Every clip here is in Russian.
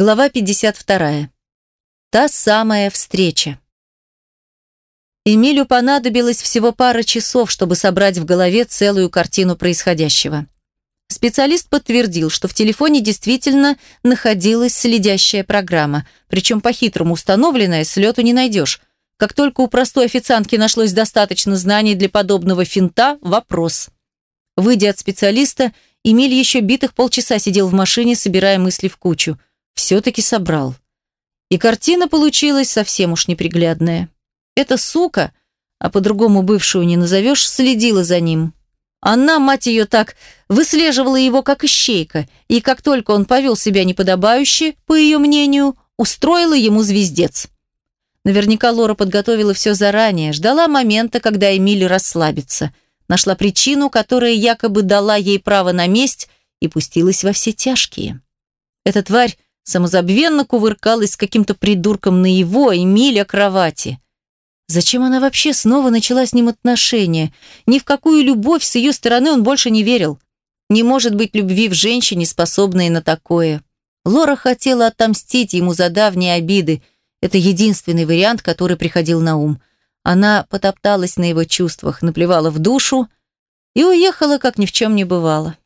Глава 52. Та самая встреча. Эмилю понадобилось всего пара часов, чтобы собрать в голове целую картину происходящего. Специалист подтвердил, что в телефоне действительно находилась следящая программа, причем по-хитрому установленная, слету не найдешь. Как только у простой официантки нашлось достаточно знаний для подобного финта, вопрос. Выйдя от специалиста, Эмиль еще битых полчаса сидел в машине, собирая мысли в кучу – все-таки собрал. И картина получилась совсем уж неприглядная. Эта сука, а по-другому бывшую не назовешь, следила за ним. Она, мать ее так, выслеживала его как ищейка, и как только он повел себя неподобающе, по ее мнению, устроила ему звездец. Наверняка Лора подготовила все заранее, ждала момента, когда Эмиль расслабится, нашла причину, которая якобы дала ей право на месть, и пустилась во все тяжкие. Эта тварь самозабвенно кувыркалась с каким-то придурком на его, Эмиля, кровати. Зачем она вообще снова начала с ним отношения? Ни в какую любовь с ее стороны он больше не верил. Не может быть любви в женщине, способной на такое. Лора хотела отомстить ему за давние обиды. Это единственный вариант, который приходил на ум. Она потопталась на его чувствах, наплевала в душу и уехала, как ни в чем не бывало.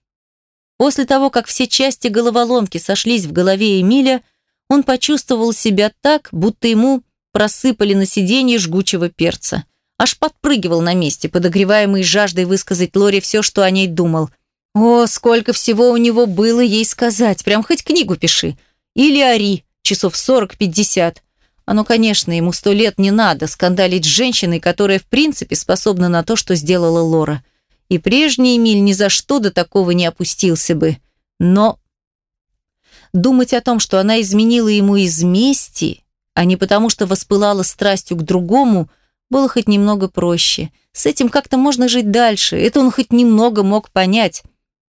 После того, как все части головоломки сошлись в голове Эмиля, он почувствовал себя так, будто ему просыпали на сиденье жгучего перца. Аж подпрыгивал на месте, подогреваемый жаждой высказать Лоре все, что о ней думал. О, сколько всего у него было ей сказать, прям хоть книгу пиши. Или ори, часов сорок-пятьдесят. Оно, конечно, ему сто лет не надо скандалить с женщиной, которая в принципе способна на то, что сделала Лора. И прежний Эмиль ни за что до такого не опустился бы. Но думать о том, что она изменила ему из мести, а не потому, что воспылала страстью к другому, было хоть немного проще. С этим как-то можно жить дальше, это он хоть немного мог понять.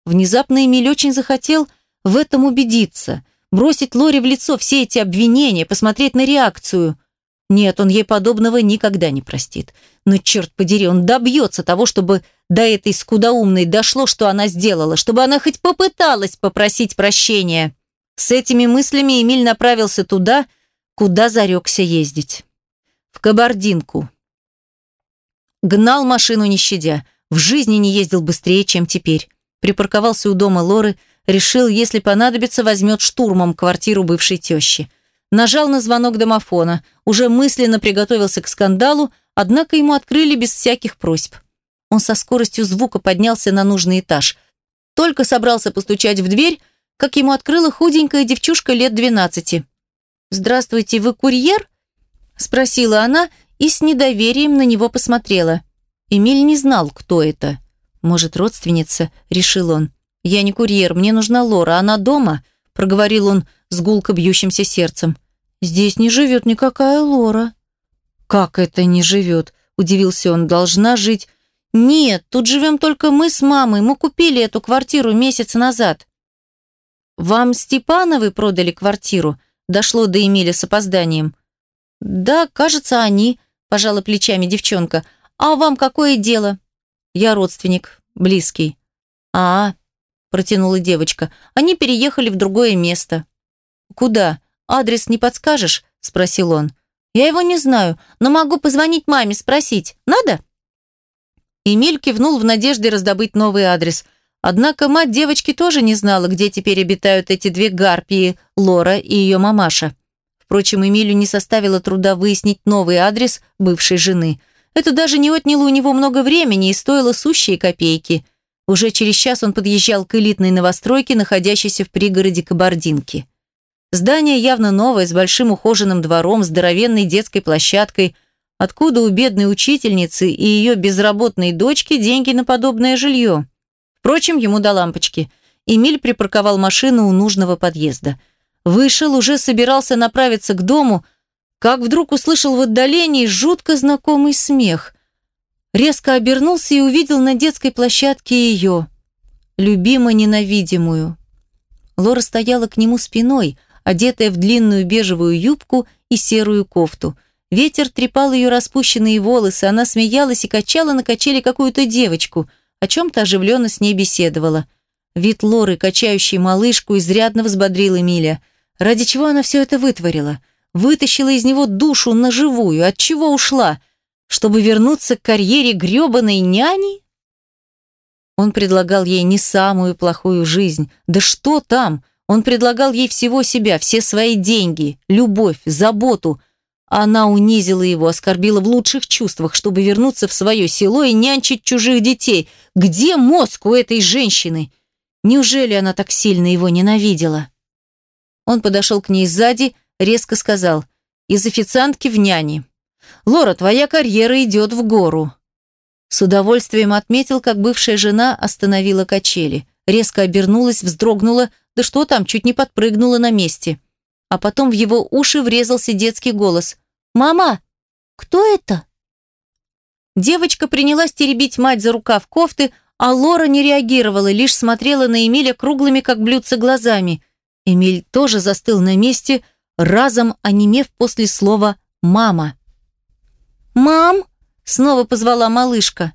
Внезапно Эмиль очень захотел в этом убедиться, бросить Лоре в лицо все эти обвинения, посмотреть на реакцию. Нет, он ей подобного никогда не простит. Но, черт подери, он добьется того, чтобы до этой скудоумной дошло, что она сделала, чтобы она хоть попыталась попросить прощения. С этими мыслями Эмиль направился туда, куда зарекся ездить. В Кабардинку. Гнал машину не щадя. В жизни не ездил быстрее, чем теперь. Припарковался у дома Лоры, решил, если понадобится, возьмет штурмом квартиру бывшей тещи. Нажал на звонок домофона, уже мысленно приготовился к скандалу, однако ему открыли без всяких просьб. Он со скоростью звука поднялся на нужный этаж. Только собрался постучать в дверь, как ему открыла худенькая девчушка лет двенадцати. «Здравствуйте, вы курьер?» – спросила она и с недоверием на него посмотрела. Эмиль не знал, кто это. «Может, родственница?» – решил он. «Я не курьер, мне нужна Лора, она дома?» – проговорил он с гулко бьющимся сердцем. «Здесь не живет никакая Лора». «Как это не живет?» – удивился он. «Должна жить «Нет, тут живем только мы с мамой. Мы купили эту квартиру месяц назад». «Вам Степановы продали квартиру?» Дошло до Эмиля с опозданием. «Да, кажется, они», – пожала плечами девчонка. «А вам какое дело?» «Я родственник, близкий». «А, -а – протянула девочка. «Они переехали в другое место». «Куда? Адрес не подскажешь?» – спросил он. «Я его не знаю, но могу позвонить маме, спросить. Надо?» Эмиль кивнул в надежде раздобыть новый адрес. Однако мать девочки тоже не знала, где теперь обитают эти две гарпии, Лора и ее мамаша. Впрочем, Эмилю не составило труда выяснить новый адрес бывшей жены. Это даже не отняло у него много времени и стоило сущие копейки. Уже через час он подъезжал к элитной новостройке, находящейся в пригороде Кабардинки. Здание явно новое, с большим ухоженным двором, здоровенной детской площадкой – Откуда у бедной учительницы и ее безработной дочки деньги на подобное жилье? Впрочем, ему до лампочки. Эмиль припарковал машину у нужного подъезда. Вышел, уже собирался направиться к дому, как вдруг услышал в отдалении жутко знакомый смех. Резко обернулся и увидел на детской площадке ее, любимо-ненавидимую. Лора стояла к нему спиной, одетая в длинную бежевую юбку и серую кофту – Ветер трепал ее распущенные волосы, она смеялась и качала на качели какую-то девочку, о чем-то оживленно с ней беседовала. Вид Лоры, качающей малышку, изрядно взбодрил Эмиля. Ради чего она все это вытворила? Вытащила из него душу наживую. От чего ушла? Чтобы вернуться к карьере грёбаной няни? Он предлагал ей не самую плохую жизнь. Да что там? Он предлагал ей всего себя, все свои деньги, любовь, заботу. Она унизила его, оскорбила в лучших чувствах, чтобы вернуться в свое село и нянчить чужих детей. Где мозг у этой женщины? Неужели она так сильно его ненавидела? Он подошел к ней сзади, резко сказал «Из официантки в няне. Лора, твоя карьера идет в гору». С удовольствием отметил, как бывшая жена остановила качели. Резко обернулась, вздрогнула, да что там, чуть не подпрыгнула на месте. А потом в его уши врезался детский голос. «Мама, кто это?» Девочка принялась теребить мать за рукав кофты, а Лора не реагировала, лишь смотрела на Эмиля круглыми, как блюдца, глазами. Эмиль тоже застыл на месте, разом онемев после слова «мама». «Мам!» – снова позвала малышка.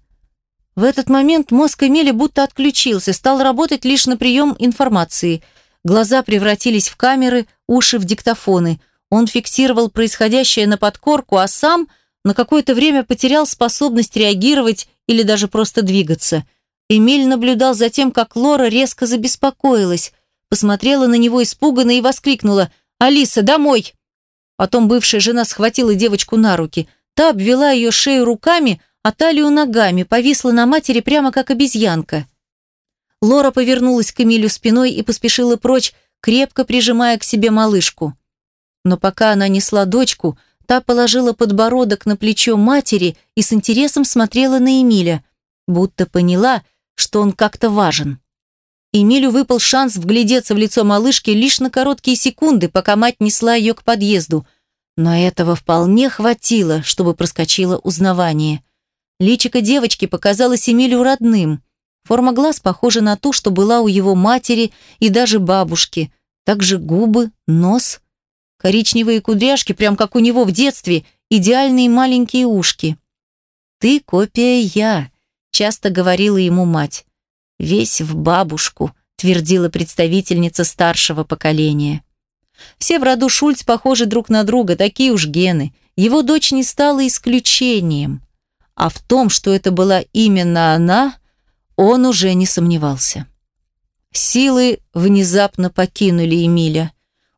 В этот момент мозг Эмиля будто отключился, стал работать лишь на прием информации. Глаза превратились в камеры, уши в диктофоны. Он фиксировал происходящее на подкорку, а сам на какое-то время потерял способность реагировать или даже просто двигаться. Эмиль наблюдал за тем, как Лора резко забеспокоилась посмотрела на него испуганно и воскликнула «Алиса, домой!». Потом бывшая жена схватила девочку на руки. Та обвела ее шею руками, а талию ногами, повисла на матери прямо как обезьянка. Лора повернулась к Эмилю спиной и поспешила прочь, крепко прижимая к себе малышку. Но пока она несла дочку, та положила подбородок на плечо матери и с интересом смотрела на Эмиля, будто поняла, что он как-то важен. Эмилю выпал шанс вглядеться в лицо малышки лишь на короткие секунды, пока мать несла ее к подъезду. Но этого вполне хватило, чтобы проскочило узнавание. Личико девочки показалось Эмилю родным. Форма глаз похожа на ту, что была у его матери и даже бабушки. Также губы, нос. Коричневые кудряшки, прям как у него в детстве, идеальные маленькие ушки. «Ты копия я», – часто говорила ему мать. «Весь в бабушку», – твердила представительница старшего поколения. Все в роду Шульц похожи друг на друга, такие уж гены. Его дочь не стала исключением. А в том, что это была именно она, он уже не сомневался. Силы внезапно покинули Эмиля.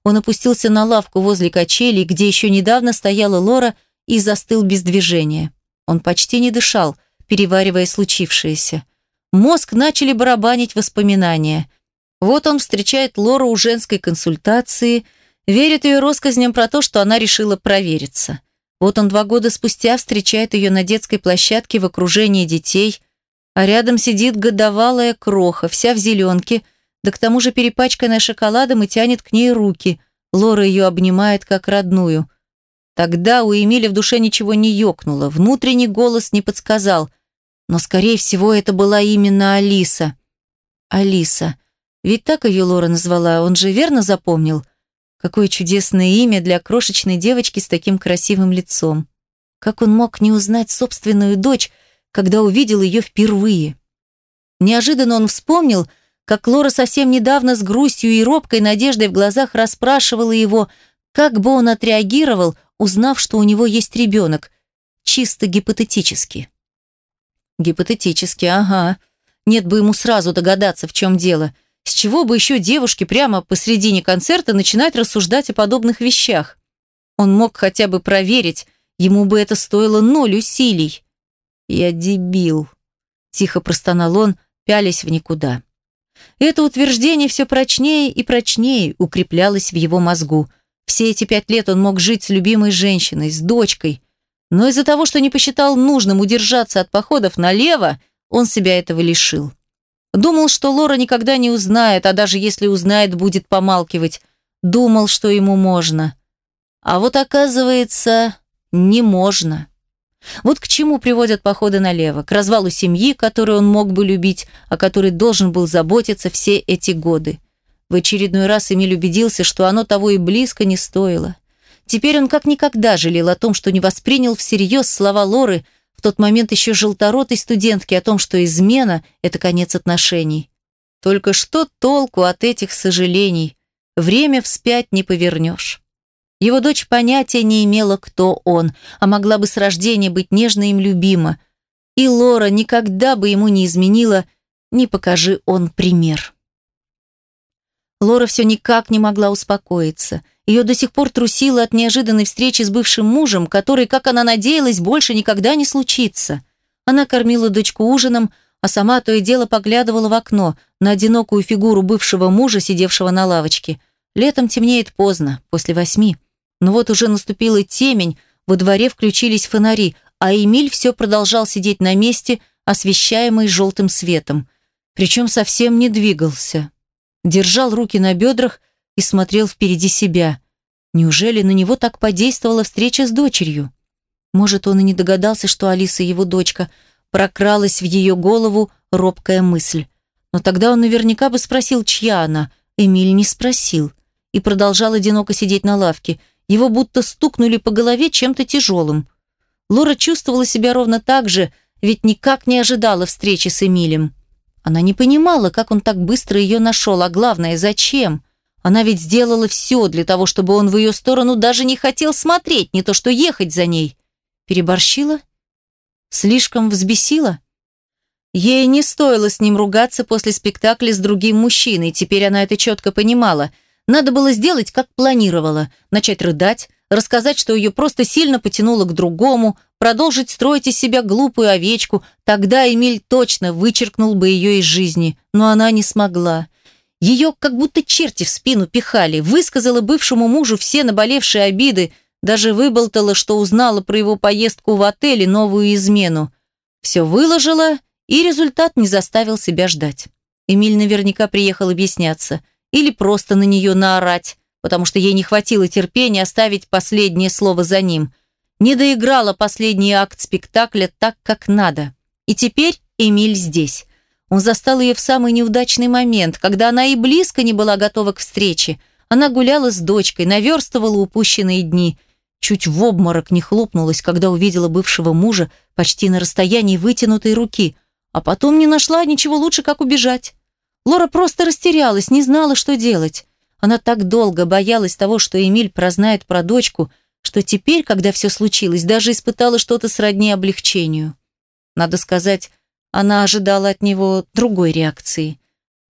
Он опустился на лавку возле качелей, где еще недавно стояла Лора, и застыл без движения. Он почти не дышал, переваривая случившееся. Мозг начали барабанить воспоминания. Вот он встречает Лору у женской консультации, верит ее россказням про то, что она решила провериться. Вот он два года спустя встречает ее на детской площадке в окружении детей, а рядом сидит годовалая кроха, вся в зеленке, да к тому же перепачканная шоколадом и тянет к ней руки. Лора ее обнимает как родную. Тогда у Эмиля в душе ничего не ёкнуло, внутренний голос не подсказал – но, скорее всего, это была именно Алиса. Алиса. Ведь так ее Лора назвала, он же верно запомнил? Какое чудесное имя для крошечной девочки с таким красивым лицом. Как он мог не узнать собственную дочь, когда увидел ее впервые? Неожиданно он вспомнил, как Лора совсем недавно с грустью и робкой надеждой в глазах расспрашивала его, как бы он отреагировал, узнав, что у него есть ребенок, чисто гипотетически. Гипотетически, ага. Нет бы ему сразу догадаться, в чем дело. С чего бы еще девушке прямо посредине концерта начинать рассуждать о подобных вещах? Он мог хотя бы проверить, ему бы это стоило ноль усилий. «Я дебил», – тихо простонал он, пялясь в никуда. Это утверждение все прочнее и прочнее укреплялось в его мозгу. Все эти пять лет он мог жить с любимой женщиной, с дочкой, но из-за того, что не посчитал нужным удержаться от походов налево, он себя этого лишил. Думал, что Лора никогда не узнает, а даже если узнает, будет помалкивать. Думал, что ему можно. А вот оказывается, не можно. Вот к чему приводят походы налево? К развалу семьи, которую он мог бы любить, о которой должен был заботиться все эти годы. В очередной раз Эмиль убедился, что оно того и близко не стоило. Теперь он как никогда жалел о том, что не воспринял всерьез слова Лоры, тот момент еще желторотой студентки о том, что измена – это конец отношений. Только что толку от этих сожалений? время вспять не повернешь. Его дочь понятия не имела, кто он, а могла бы с рождения быть нежно им любима. И Лора никогда бы ему не изменила, не покажи он пример. Лора все никак не могла успокоиться. Ее до сих пор трусило от неожиданной встречи с бывшим мужем, который, как она надеялась, больше никогда не случится. Она кормила дочку ужином, а сама то и дело поглядывала в окно на одинокую фигуру бывшего мужа, сидевшего на лавочке. Летом темнеет поздно, после восьми. Но вот уже наступила темень, во дворе включились фонари, а Эмиль все продолжал сидеть на месте, освещаемый желтым светом. Причем совсем не двигался. Держал руки на бедрах и смотрел впереди себя. Неужели на него так подействовала встреча с дочерью? Может, он и не догадался, что Алиса его дочка – прокралась в ее голову робкая мысль. Но тогда он наверняка бы спросил, чья она. Эмиль не спросил. И продолжал одиноко сидеть на лавке. Его будто стукнули по голове чем-то тяжелым. Лора чувствовала себя ровно так же, ведь никак не ожидала встречи с Эмилем. Она не понимала, как он так быстро ее нашел, а главное, зачем. Она ведь сделала все для того, чтобы он в ее сторону даже не хотел смотреть, не то что ехать за ней. Переборщила? Слишком взбесила? Ей не стоило с ним ругаться после спектакля с другим мужчиной, теперь она это четко понимала. Надо было сделать, как планировала, начать рыдать, рассказать, что ее просто сильно потянуло к другому, продолжить строить из себя глупую овечку, тогда Эмиль точно вычеркнул бы ее из жизни, но она не смогла. Ее как будто черти в спину пихали, высказала бывшему мужу все наболевшие обиды, даже выболтала, что узнала про его поездку в отель и новую измену. Все выложила, и результат не заставил себя ждать. Эмиль наверняка приехал объясняться. Или просто на нее наорать, потому что ей не хватило терпения оставить последнее слово за ним. Не доиграла последний акт спектакля так, как надо. И теперь Эмиль здесь. Он застал ее в самый неудачный момент, когда она и близко не была готова к встрече. Она гуляла с дочкой, наверстывала упущенные дни – чуть в обморок не хлопнулась, когда увидела бывшего мужа почти на расстоянии вытянутой руки, а потом не нашла ничего лучше, как убежать. Лора просто растерялась, не знала, что делать. Она так долго боялась того, что Эмиль прознает про дочку, что теперь, когда все случилось, даже испытала что-то сродни облегчению. Надо сказать, она ожидала от него другой реакции.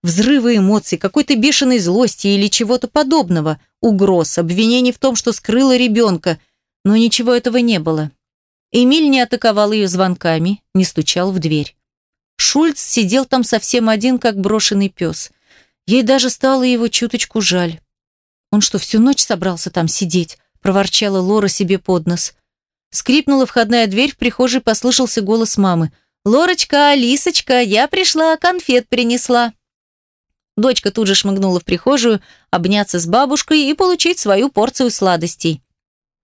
Взрывы эмоций, какой-то бешеной злости или чего-то подобного, угроз, обвинений в том, что скрыла ребенка, но ничего этого не было. Эмиль не атаковал ее звонками, не стучал в дверь. Шульц сидел там совсем один, как брошенный пес. Ей даже стало его чуточку жаль. «Он что, всю ночь собрался там сидеть?» – проворчала Лора себе под нос. Скрипнула входная дверь, в прихожей послышался голос мамы. «Лорочка, Алисочка, я пришла, конфет принесла». Дочка тут же шмыгнула в прихожую, обняться с бабушкой и получить свою порцию сладостей.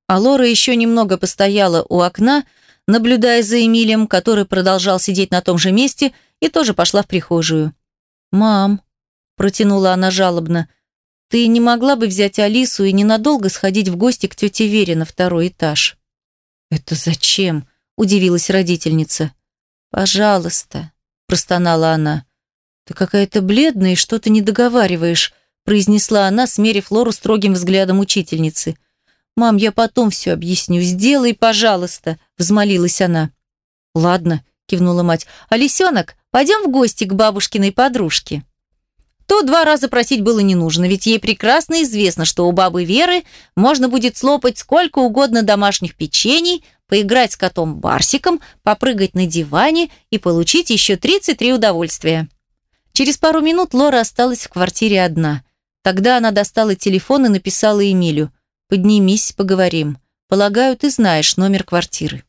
А Лора еще немного постояла у окна, наблюдая за Эмилием, который продолжал сидеть на том же месте, и тоже пошла в прихожую. «Мам», – протянула она жалобно, – «ты не могла бы взять Алису и ненадолго сходить в гости к тете Вере на второй этаж?» «Это зачем?» – удивилась родительница. «Пожалуйста», – простонала она. «Ты какая-то бледная и что-то не договариваешь», произнесла она, смерив Лору строгим взглядом учительницы. «Мам, я потом все объясню. Сделай, пожалуйста», взмолилась она. «Ладно», кивнула мать. «А лисенок, пойдем в гости к бабушкиной подружке». То два раза просить было не нужно, ведь ей прекрасно известно, что у бабы Веры можно будет слопать сколько угодно домашних печений, поиграть с котом Барсиком, попрыгать на диване и получить еще 33 удовольствия. Через пару минут Лора осталась в квартире одна. Тогда она достала телефон и написала Эмилю. «Поднимись, поговорим. Полагаю, ты знаешь номер квартиры».